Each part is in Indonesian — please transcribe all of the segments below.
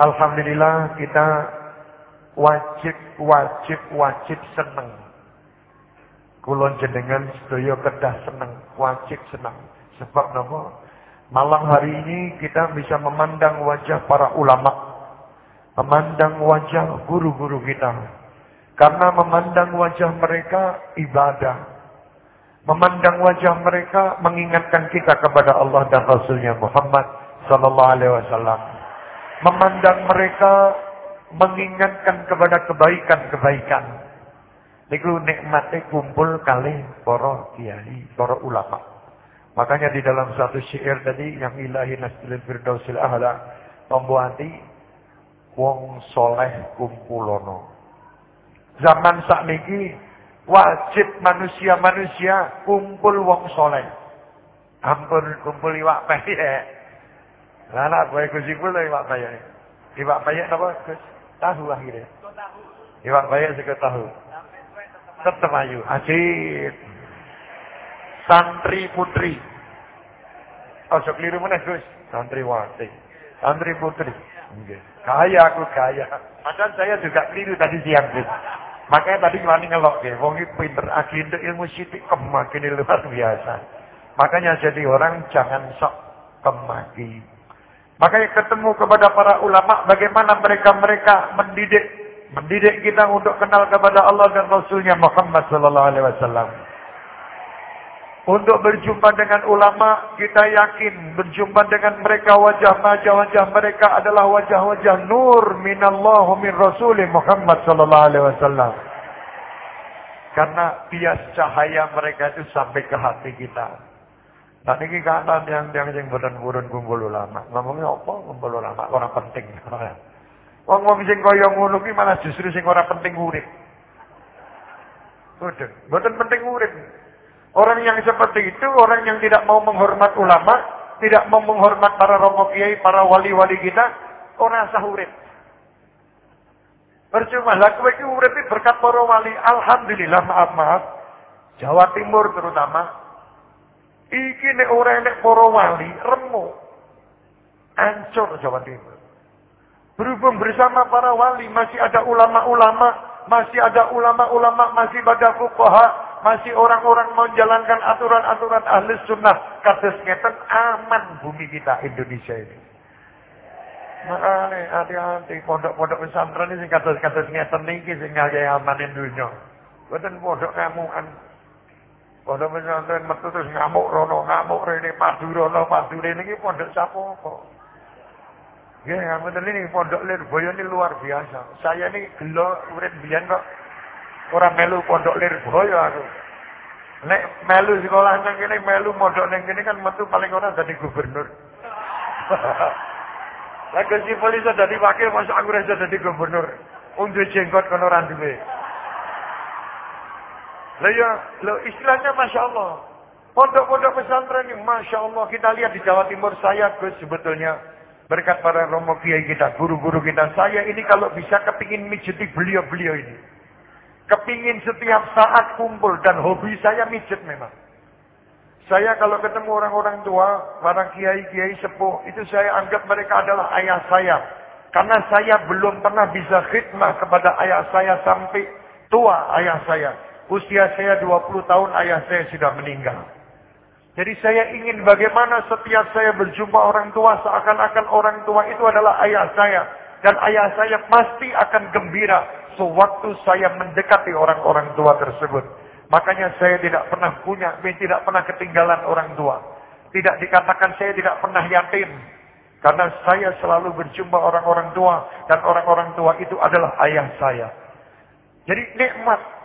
Alhamdulillah kita wajib wajib wajib seneng. Kulon jenengan sedaya kedah seneng, wajib seneng. Sebab napa? Malam hari ini kita bisa memandang wajah para ulama, memandang wajah guru-guru kita. Karena memandang wajah mereka ibadah. Memandang wajah mereka mengingatkan kita kepada Allah dan Rasulnya Muhammad Sallallahu Alaihi Wasallam. Memandang mereka mengingatkan kepada kebaikan-kebaikan. Niku nikmate kumpul kali para kiai, para ulama. Makanya di dalam satu syair tadi yang ilahi nasdilil firdausil ahla membuati wong soleh kumpulono. Zaman sakniki wajib manusia-manusia kumpul wong soleh. Ampun kumpul iwak payek. Lah nak kowe Gus iku iwak payek. Iwak payek napa Gus? Tahu akhirnya. Iwak bayar juga tahu. Tetap ayu. Ajib. Santri putri. Ojo keliru mana Gus. Santri wati. Santri putri. Kaya aku kaya. Padahal saya juga keliru tadi siang Gus. Makanya tadi wani ngelok ya. Wong pinter agenda ilmu sitik kemakin luar biasa. Makanya jadi orang jangan sok kemaki. Makanya ketemu kepada para ulama bagaimana mereka-mereka mendidik mendidik kita untuk kenal kepada Allah dan Rasulnya Muhammad sallallahu alaihi wasallam. Untuk berjumpa dengan ulama, kita yakin berjumpa dengan mereka wajah-wajah mereka adalah wajah-wajah nur minallahu min Rasulih Muhammad sallallahu alaihi wasallam. Karena bias cahaya mereka itu sampai ke hati kita. Nah ini kata yang yang yang boten-boten kumpul ulama. Ngomongnya apa kumpul ulama? Orang penting. Wong wong sing kaya ngono ki malah justru sing ora penting urip. Boten, boten penting urip. Orang yang seperti itu, orang yang tidak mau menghormat ulama, tidak mau menghormat para romo kiai, para wali-wali kita, orang sah urip. Percuma lah kowe iki urip berkat para wali. Alhamdulillah, maaf-maaf. Jawa Timur terutama Iki nek ora enek para wali, remuk. Ancur Jawa Timur. Berhubung bersama para wali masih ada ulama-ulama, masih ada ulama-ulama, masih ada fuqaha, masih orang-orang menjalankan aturan-aturan ahli sunnah. Kados ngeten aman bumi kita Indonesia ini. Makanya hati-hati pondok-pondok pesantren ini kados-kados ngeten niki sing amanin dunya. Boten pondok ngamukan Pondok pesantren metu terus ngamuk rono, ngamuk rene, padu rono, padu iki pondok sapa kok. Nggih, ngapunten ini pondok Lirboyo ini luar biasa. Saya ini gelo urip biyen kok ora melu pondok Lirboyo aku. Nek melu sekolah nang kene melu mondok nang kene kan metu paling ora dadi gubernur. Lah si polisi dadi wakil masuk aku dadi gubernur. Unjuk jenggot kono ora duwe. Lah ya, lo istilahnya Masya Allah. Pondok-pondok pesantren ini Masya Allah. Kita lihat di Jawa Timur saya Gus sebetulnya. Berkat para romo kiai kita, guru-guru kita. Saya ini kalau bisa kepingin mijeti beliau-beliau ini. Kepingin setiap saat kumpul. Dan hobi saya mijet memang. Saya kalau ketemu orang-orang tua, para kiai-kiai sepuh, itu saya anggap mereka adalah ayah saya. Karena saya belum pernah bisa khidmah kepada ayah saya sampai tua ayah saya. Usia saya 20 tahun, ayah saya sudah meninggal. Jadi saya ingin bagaimana setiap saya berjumpa orang tua, seakan-akan orang tua itu adalah ayah saya. Dan ayah saya pasti akan gembira sewaktu saya mendekati orang-orang tua tersebut. Makanya saya tidak pernah punya, tidak pernah ketinggalan orang tua. Tidak dikatakan saya tidak pernah yatim. Karena saya selalu berjumpa orang-orang tua. Dan orang-orang tua itu adalah ayah saya. Jadi nikmat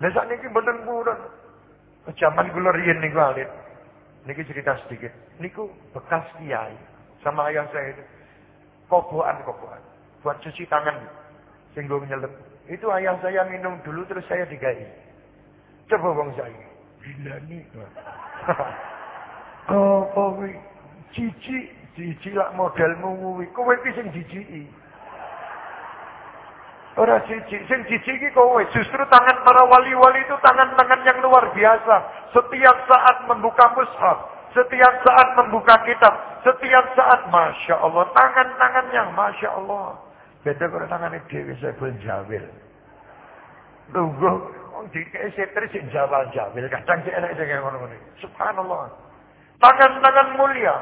lah sakniki mboten purun. Zaman kula riyen niku alit. Niki cerita sedikit. Niku bekas kiai sama ayah saya itu. Koboan-koboan. Buat cuci tangan. Singgung nyelep. Itu ayah saya minum dulu terus saya digai. Coba bang saya. Gila nih. Kuwi? Cici, cici lah modelmu kuwi. Kowe iki sing jijiki. Ora cici, sing cici iki kowe. Justru tangan para wali-wali itu tangan-tangan yang luar biasa. Setiap saat membuka mushaf, Setiap saat membuka kitab. Setiap saat. Masya Allah. Tangan-tangannya. Masya Allah. Beda kalau tangannya Dewi Saiful Jawil. Tunggu. Di setri sih jawal jawil. Kadang sih enak dengan ngono Subhanallah. Tangan-tangan mulia.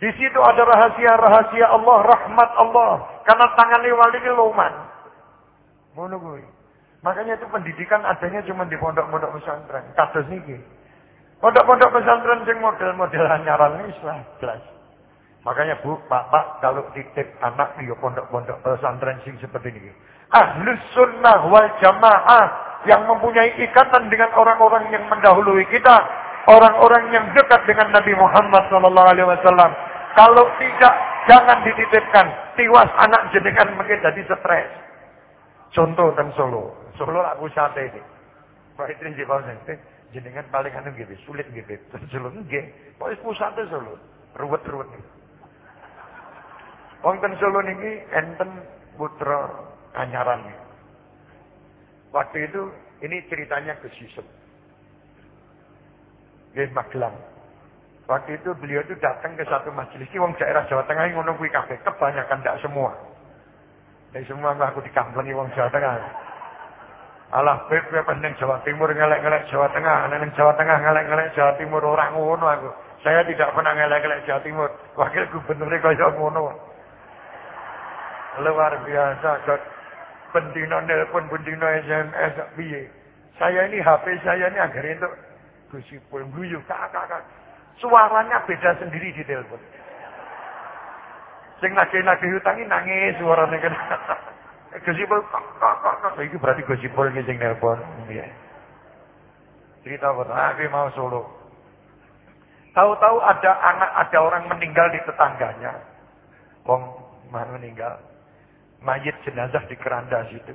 Di situ ada rahasia-rahasia Allah, rahmat Allah. Karena tangannya wali ini loman. Ngono gue. Makanya itu pendidikan adanya cuma di pondok-pondok pesantren. Kados niki. Pondok-pondok pesantren sing model-model anyaran Islam jelas. Makanya Bu, Bapak kalau titip anak di pondok-pondok pesantren sing seperti ini. Ahlus sunnah wal jamaah yang mempunyai ikatan dengan orang-orang yang mendahului kita, orang-orang yang dekat dengan Nabi Muhammad wasallam. Kalau tidak, jangan dititipkan. Tiwas anak jenengan mungkin jadi stres. Contoh dan Solo. Solo lah pusat ini. Pak di bawah jenengan paling anu gitu, sulit gitu. Solo nggih. Pokoke pusate Solo. Ruwet-ruwet. Wonten Solo niki enten putra anyaran. Waktu itu ini ceritanya ke Yusuf. Nggih Magelang. Waktu itu beliau itu datang ke satu majelis. Ini wong daerah Jawa Tengah ini ngono kuwi kabeh, kebanyakan tidak semua. Dari semua aku dikamplengi wong Jawa Tengah. Alah beb ning Jawa Timur ngelek-ngelek Jawa Tengah, ning Jawa Tengah ngelek-ngelek Jawa Timur orang ngono aku. Saya tidak pernah ngelek-ngelek Jawa Timur. Wakil gubernur kaya ngono. Luar biasa, Dok. Bendino nelpon, bendino SMS, piye. Saya ini HP saya ini agar itu gusipul guyu kakak kakak. Suaranya beda sendiri di telepon. Sing nagih-nagih utangi nangis suaranya kan. Gosipul kok kok kok berarti gosipul iki sing nelpon. Iya. Cerita Nabi mau solo. Tahu-tahu ada anak ada orang meninggal di tetangganya. Wong mana meninggal. Mayit jenazah di keranda situ.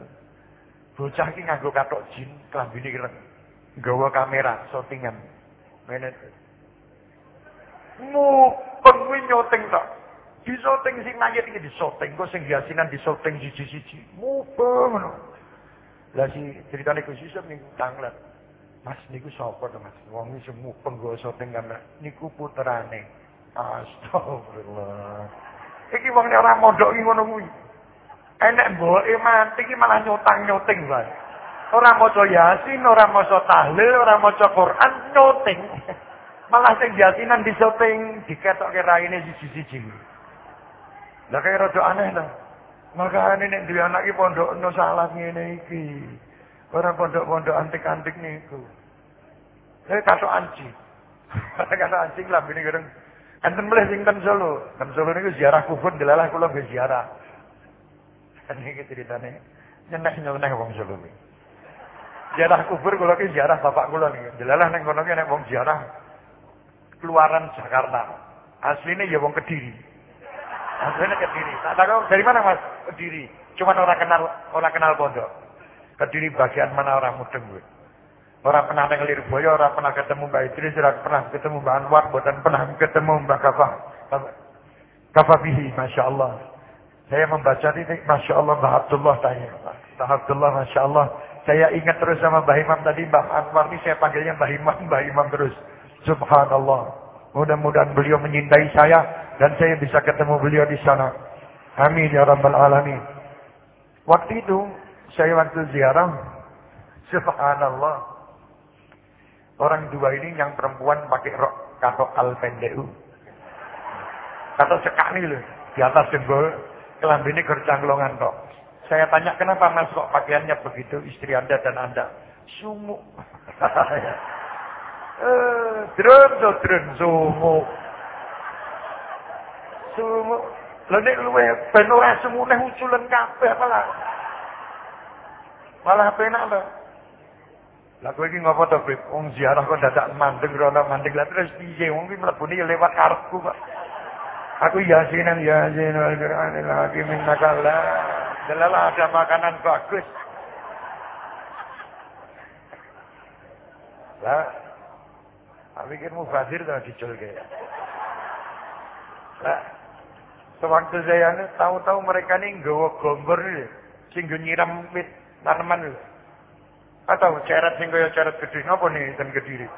Bocah iki nganggo katok jin, klambine ireng. Gawa kamera, shootingan. Menet. Mu kuwi nyoteng tok. Di shooting sing mayit iki di shooting, kok sing yasinan di shooting siji-siji. Mubeng ngono. Lah si ceritane Gus Yusuf niku tanglet. Mas niku sapa to Mas? Wong iki semu penggo shooting kamera. Niku puterane. Astagfirullah. Iki wong nek ora mondok iki ngono kuwi. Enek mboke mati iki malah nyotang-nyoting wae. Ora maca Yasin, ora maca tahlil, ora maca Quran, nyoting. Malah sing yasinan di syuting diketokke raine siji-siji. Lah kaya rada aneh lah. Makane nek duwe anak iki pondok no salah ngene iki. Ora pondok-pondok antik-antik niku. Saya katok anjing. katok anjing lah bini gereng. Enten mleh sing ten Solo. Ten Solo niku ziarah kubur delalah kula nggih ziarah. Niki ceritane nyeneh-nyeneh wong Solo niki. Ziarah kubur kula ki ziarah bapak kula niki. Delalah ning kono ki wong ziarah keluaran Jakarta. Aslinya ya wong Kediri. Aslinya Kediri. Tak tahu dari mana Mas? Kediri. Cuman orang kenal orang kenal pondok. Kediri bagian mana orang mudeng gue. Orang pernah nang Lirboyo, orang pernah ketemu Mbak Idris, orang pernah ketemu Mbak Anwar, dan pernah ketemu Mbak Kafah. Bihi, Masya Allah. Saya membaca ini, Masya Allah, Mbak Abdullah tanya. Mbak Abdullah, Masya Allah. Saya ingat terus sama Mbak Imam tadi, Mbak Anwar ini saya panggilnya Mbak Imam, Mbak Imam terus. Subhanallah. Mudah-mudahan beliau menyintai saya dan saya bisa ketemu beliau di sana. Amin ya rabbal alamin. Waktu itu saya waktu ziarah, subhanallah. Orang dua ini yang perempuan pakai rok katok al pendeu. Katok sekali loh, di atas jempol, kelambini kercanglongan kok. Saya tanya kenapa mas kok pakaiannya begitu istri anda dan anda? Sumuk. Eh, drun so drun sumu. Sumu. Lah nek luwe ben ora uculen kabeh malah. Malah penak lho. Lah kowe iki ngopo to, Bib? Wong ziarah kok dadak mandeng rono mandeng lah terus piye? Wong iki mlebune ya lewat karepku kok. Aku yasinan yasin wal qur'anil hakim innaka la Delalah ada makanan bagus. Lah, Tak pikir mubazir tuh dicul kayak. Sewaktu saya ini tahu-tahu mereka ini nggawa gombor nih, sing nyiram wit tanaman nih. Atau ceret sing kaya ceret gede, ngapa nih dan kediri?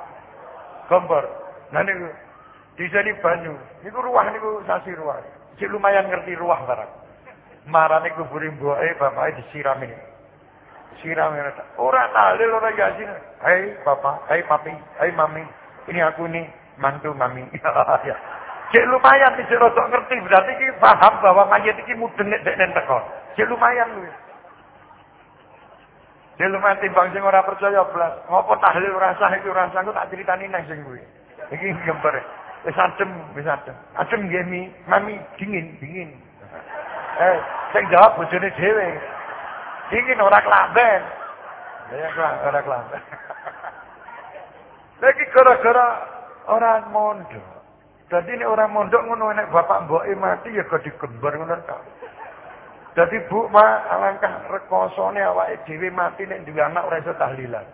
Gombor. Nah ini Di sini banyu. Niku ruah niku sasi ruah. Cik lumayan ngerti ruah barang. Marane kuburi mboke bapake disiram ini. Siram ini. Ora tahlil ora yasin. Hai bapak, hai papi, hai mami. Ini aku nih mantu mami. Cek lumayan cek rosok ngerti berarti ki paham bahwa mayat iki mudeng nek deknen teko. Cek lumayan kuwi. Cek lumayan timbang sing ora percaya blas. Ngopo tahlil ora sah iki ora sah tak critani nang sing kuwi. Iki gambar. Wis adem, wis adem. Adem nggih mi, mami dingin, dingin. Eh, sing jawab bojone dhewe. Dingin ora kelamben. Ya ora kelamben. Lagi gara-gara orang mondok. Jadi ini orang mondok ngono nek bapak mboke mati ya kok dikembar ngono ta. Jadi Bu, Ma, alangkah rekosone awake dhewe mati nek duwe anak ora iso tahlilan.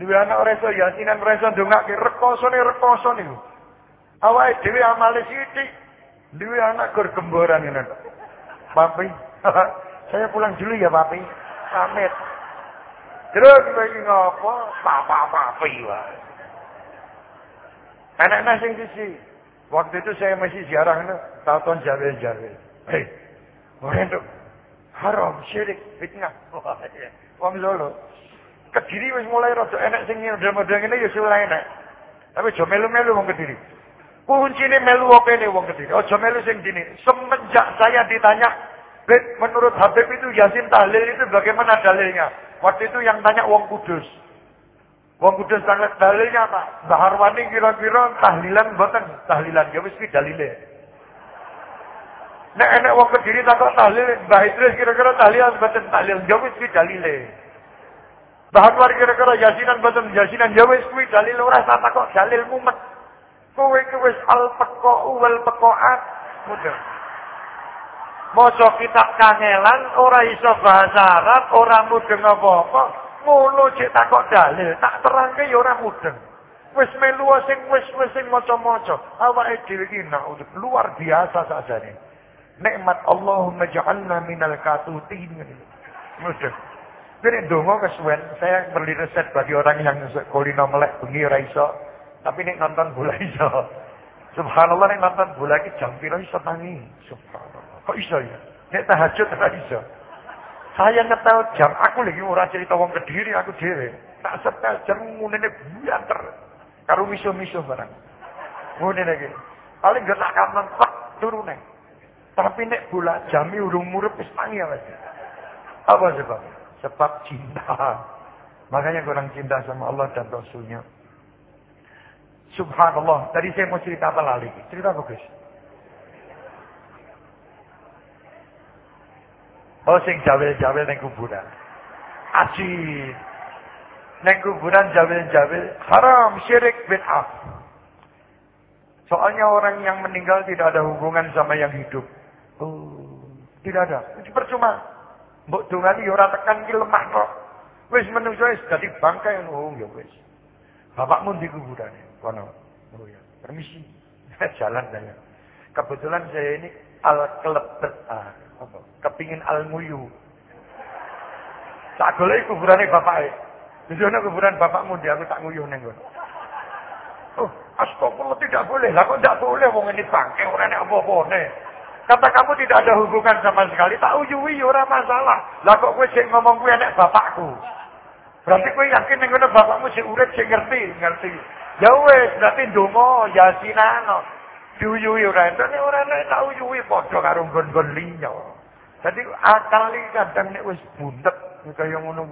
Duwe anak ora iso yasinan ora iso ndongake rekosone rekoso niku. Awake dhewe amale sithik. Duwe anak gur gemboran ngono. Papi, saya pulang dulu ya Papi. Pamit. Terus lagi ngopo? Papa papi wae. Anak-anak sing sisi. Waktu itu saya masih ziarah no, tahun jawel jawel. Hei, orang itu haram, syirik, fitnah. Wong Solo. Kediri wis mulai rada enak sing model-model ngene ya sulah enak. Tapi aja melu-melu wong Kediri. Kuncine melu oke nih wong Kediri. Aja melu sing dini. Semenjak saya ditanya, menurut Habib itu Yasin tahlil itu bagaimana dalilnya? Waktu itu yang tanya wong Kudus. Wong kudus sangat dalilnya apa? Mbah Harwani kira-kira tahlilan boten, tahlilan ya wis dalile. Nek enek wong kediri takok tahlil, Mbah Idris kira-kira tahlilan boten tahlil ya wis dalile. Mbah Anwar kira-kira yasinan boten yasinan ya wis kuwi dalil ora tak takok dalil mumet. Kowe iki wis al peko wal pekoat mudah. Maca kitab kangelan ora iso bahasa Arab, ora mudeng apa-apa. Ngono cek takok dalil, tak terangke ya ora mudeng. Wis melu sing wis wis sing maca-maca. Awake dhewe iki luar biasa sakjane. Nikmat Allahumma ja'alna minal katutin. Mudeng. Jadi dongo kesuwen, saya beli resep bagi orang yang kulino melek bengi ora iso. Tapi nek nonton bola iso. Subhanallah nek nonton bola iki jam piro iso tangi. Subhanallah. Kok iso ya? Nek tahajud ora iso. Saya ngetel jam, aku lagi ora cerita wong kediri aku dhewe. Tak setel jam ngunene buanter. Karo miso-miso barang. Ngene lagi. Paling gak tak kapan tak turune. Tapi nek bola jami urung murup wis tangi apa Apa sebab? Sebab cinta. Makanya kurang cinta sama Allah dan Rasulnya. Subhanallah. Tadi saya mau cerita apa lagi? Cerita bagus. Oh sing jawil-jawil ning kuburan. Aji. Ning kuburan jawil-jawil haram syirik bid'ah. Soalnya orang yang meninggal tidak ada hubungan sama yang hidup. Oh, tidak ada. Itu percuma. Mbok dongani ya ora tekan ki lemah kok. Wis menungso wis dadi bangkai oh ya wis. Bapakmu di kuburan. Kono. Oh ya. Permisi. Jalan saya. Kebetulan saya ini al kelebet. Ah? Kepingin al-nguyu. Tak golek kuburane bapake. Jadi ana kuburan bapakmu dia aku tak nguyuh ning Oh, astagfirullah tidak boleh. Lah kok tidak boleh wong ini bangke ora nek apa-apa Kata kamu tidak ada hubungan sama sekali, tak uyuwi ora masalah. Lah kok kowe sing ngomong kuwi bapakku. Berarti kowe yakin ning bapakmu sing urip sing ngerti, ngerti. Ya wis, berarti ndonga yasinan. Diuyuwi ora ento nek ora nek tak uyuwi padha karo nggon-nggon liya. Dadi akal iki kadang nek wis buntet kaya ngono.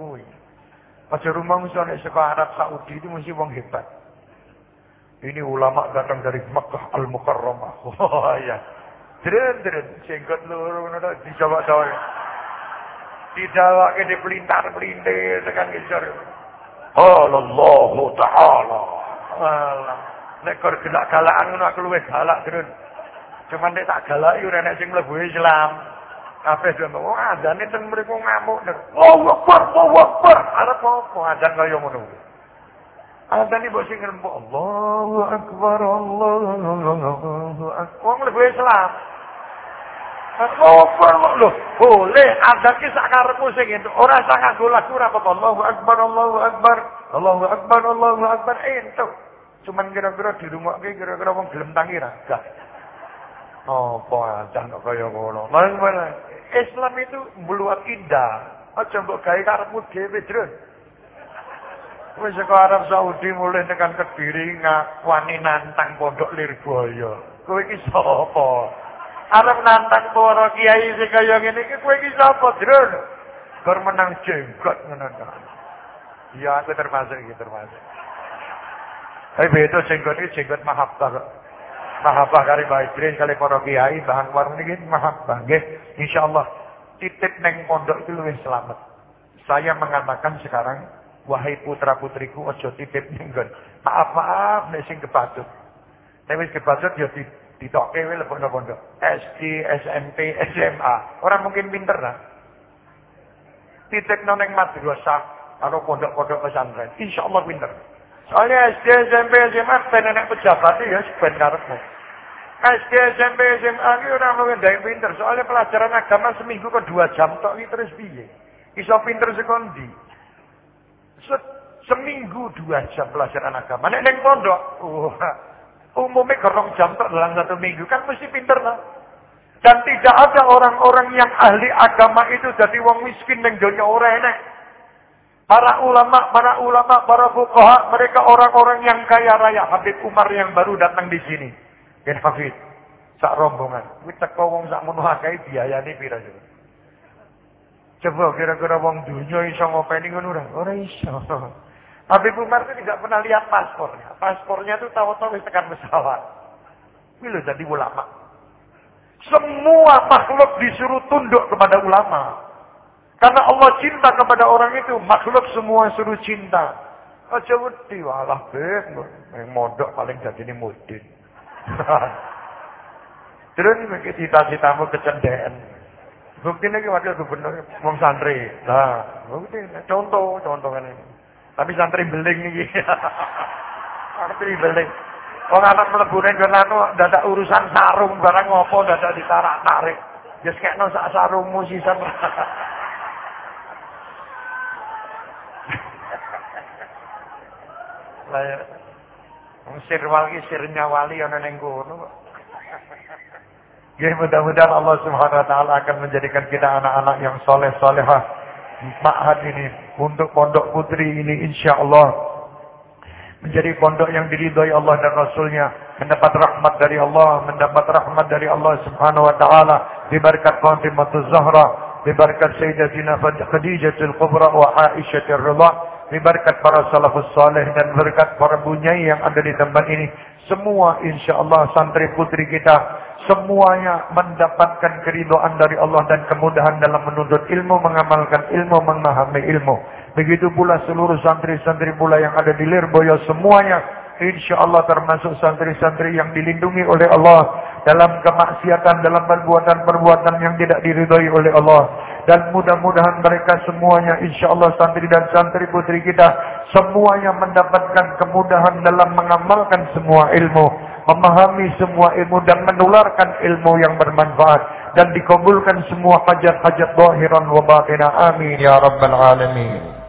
Aja rumah mesti nek saka Arab Saudi itu mesti wong hebat. Ini ulama datang dari Makkah Al-Mukarramah. Oh ya. Dren-dren singgot loro ngono tok dicoba-coba. Didawake di pelintar-pelintir tekan ngisor. Allah Ta'ala. Allah. Nek kor gelak galakan ngono aku luwih galak, Drun. Cuman nek tak galaki ora nek sing mlebu Islam. Kabeh mau oh, azane ten mriku ngamuk. Allahu Akbar, Allahu Akbar. Arep apa azan kaya ngono. Azan iki mbok sing ngrembuk Allahu Akbar, Allahu Akbar. Wong mlebu Islam. Allahu Akbar lho. Boleh azan ki sak karepmu sing itu. Ora sak nganggo lagu ora apa Allahu Akbar, Allahu Akbar. Allahu Akbar, Allahu Akbar. Entuk. Cuman kira-kira di rumah kira-kira wong gelem tangi ra? Gak. Apa aja kok kaya ngono. Lah Islam itu mbluwat indah. Aja mbok gawe karepmu dhewe, Drun. Wis saka Arab Saudi mulai tekan Kediri ngakwani nantang pondok Lirboyo. Kowe iki sapa? Arab nantang para kiai sing kaya ngene iki kowe iki sapa, Drun? Gur menang jenggot ngono Iya, aku termasuk iki termasuk. Tapi beda jenggot ini jenggot mahabbah kok. Mahabbah kali Mbak Idris kali para kiai bahan warung ini mahabbah nggih. Insyaallah titip neng pondok itu lebih selamat. Saya mengatakan sekarang wahai putra-putriku ojo titip ning Maaf maaf nek sing kepatut. Nek wis kepatut ya ditokke wae lebokno pondok. SD, SMP, SMA. Orang mungkin pinter lah. Titip neng madrasah atau pondok-pondok pesantren. Insyaallah pinter. Soalnya SD, SMP, SMA ben anak pejabat ya ben karepmu. SD, SMP, SMA ini orang luwih ndek pinter. Soalnya pelajaran agama seminggu kok dua jam tok iki terus piye? Iso pinter sekondi. Se seminggu dua jam pelajaran agama. Nek ning pondok, uh, umumnya gerong jam tok dalam satu minggu kan mesti pinter lah. Dan tidak ada orang-orang yang ahli agama itu jadi wong miskin ning donya ora enek. Para ulama, para ulama, para fuqaha, mereka orang-orang yang kaya raya. Habib Umar yang baru datang di sini. Gen Hafid. Sak rombongan. Teko wong sak mono akeh biayane pira coba. Coba kira-kira wong dunya iso ngopeni ngono ora? Ora iso. Habib Umar itu tidak pernah lihat paspornya. Paspornya itu tahu-tahu wis tekan pesawat. Kuwi jadi ulama. Semua makhluk disuruh tunduk kepada ulama. Karena Allah cinta kepada orang itu, makhluk semua suruh cinta. Aja wedi walah beb, yang modok paling jadi ini mudin. Terus ini cita-citamu kecendean. Bukti ini wakil gubernur mau santri. Nah, bukti contoh, contoh kan ini. Tapi santri beling nih. santri beling. Wong anak mlebu ning anu dadak urusan sarung barang ngopo dadak ditarak-tarik. Ya sekekno sak sarungmu sisan. Lah sirwal ki sirnya wali ana ning kono Ya mudah-mudahan Allah Subhanahu wa taala akan menjadikan kita anak-anak yang soleh solehah. Ma'had ini untuk pondok putri ini insya Allah menjadi pondok yang diridhoi Allah dan Rasulnya mendapat rahmat dari Allah mendapat rahmat dari Allah Subhanahu wa taala diberkat Fatimah Zahra diberkat Sayyidatina Khadijatul Kubra wa Aisyah Ridha berkat para salafus saleh dan berkat para bunyai yang ada di tempat ini. Semua insya Allah santri putri kita semuanya mendapatkan keridoan dari Allah dan kemudahan dalam menuntut ilmu, mengamalkan ilmu, memahami ilmu. Begitu pula seluruh santri-santri pula yang ada di Lirboyo semuanya insya Allah termasuk santri-santri yang dilindungi oleh Allah dalam kemaksiatan, dalam perbuatan-perbuatan yang tidak diridhoi oleh Allah. Dan mudah-mudahan mereka semuanya insya Allah santri dan santri putri kita semuanya mendapatkan kemudahan dalam mengamalkan semua ilmu memahami semua ilmu dan menularkan ilmu yang bermanfaat. Dan dikabulkan semua hajat-hajat zahiran wa batinah amin ya rabbal alamin